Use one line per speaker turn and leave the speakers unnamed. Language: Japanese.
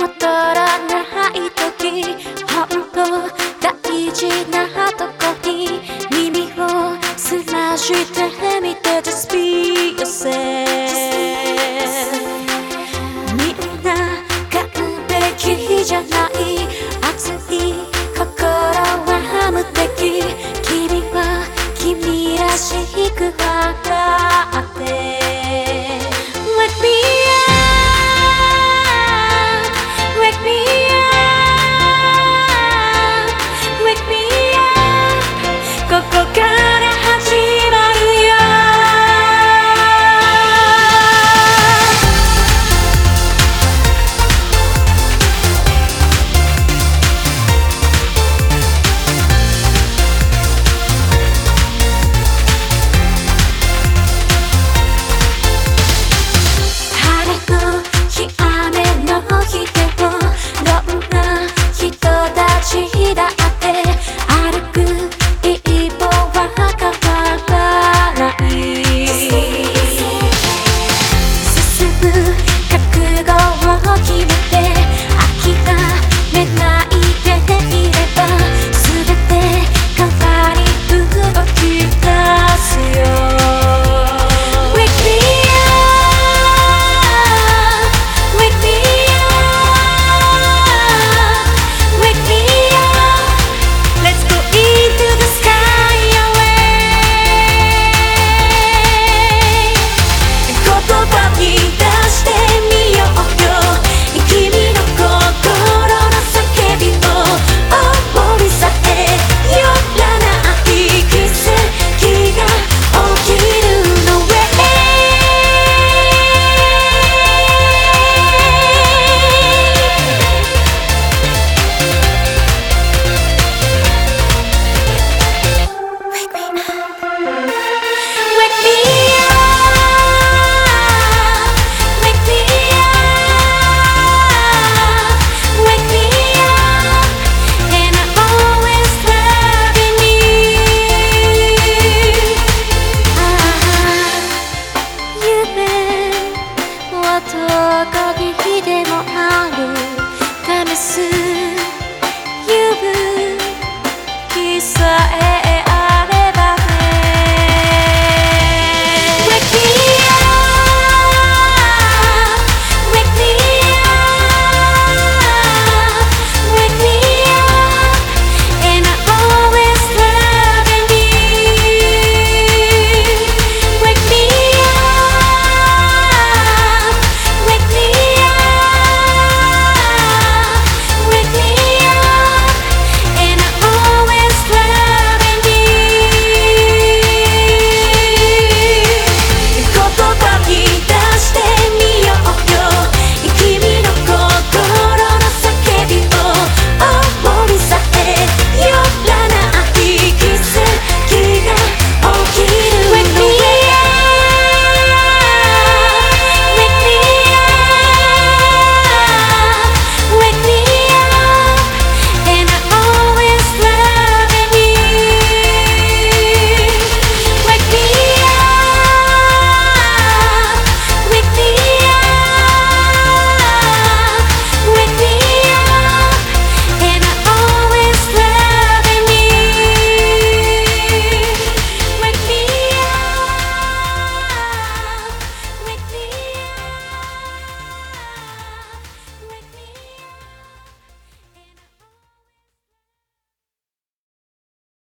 戻らない時本当大事なとこに耳をすらしてみて Just be yourself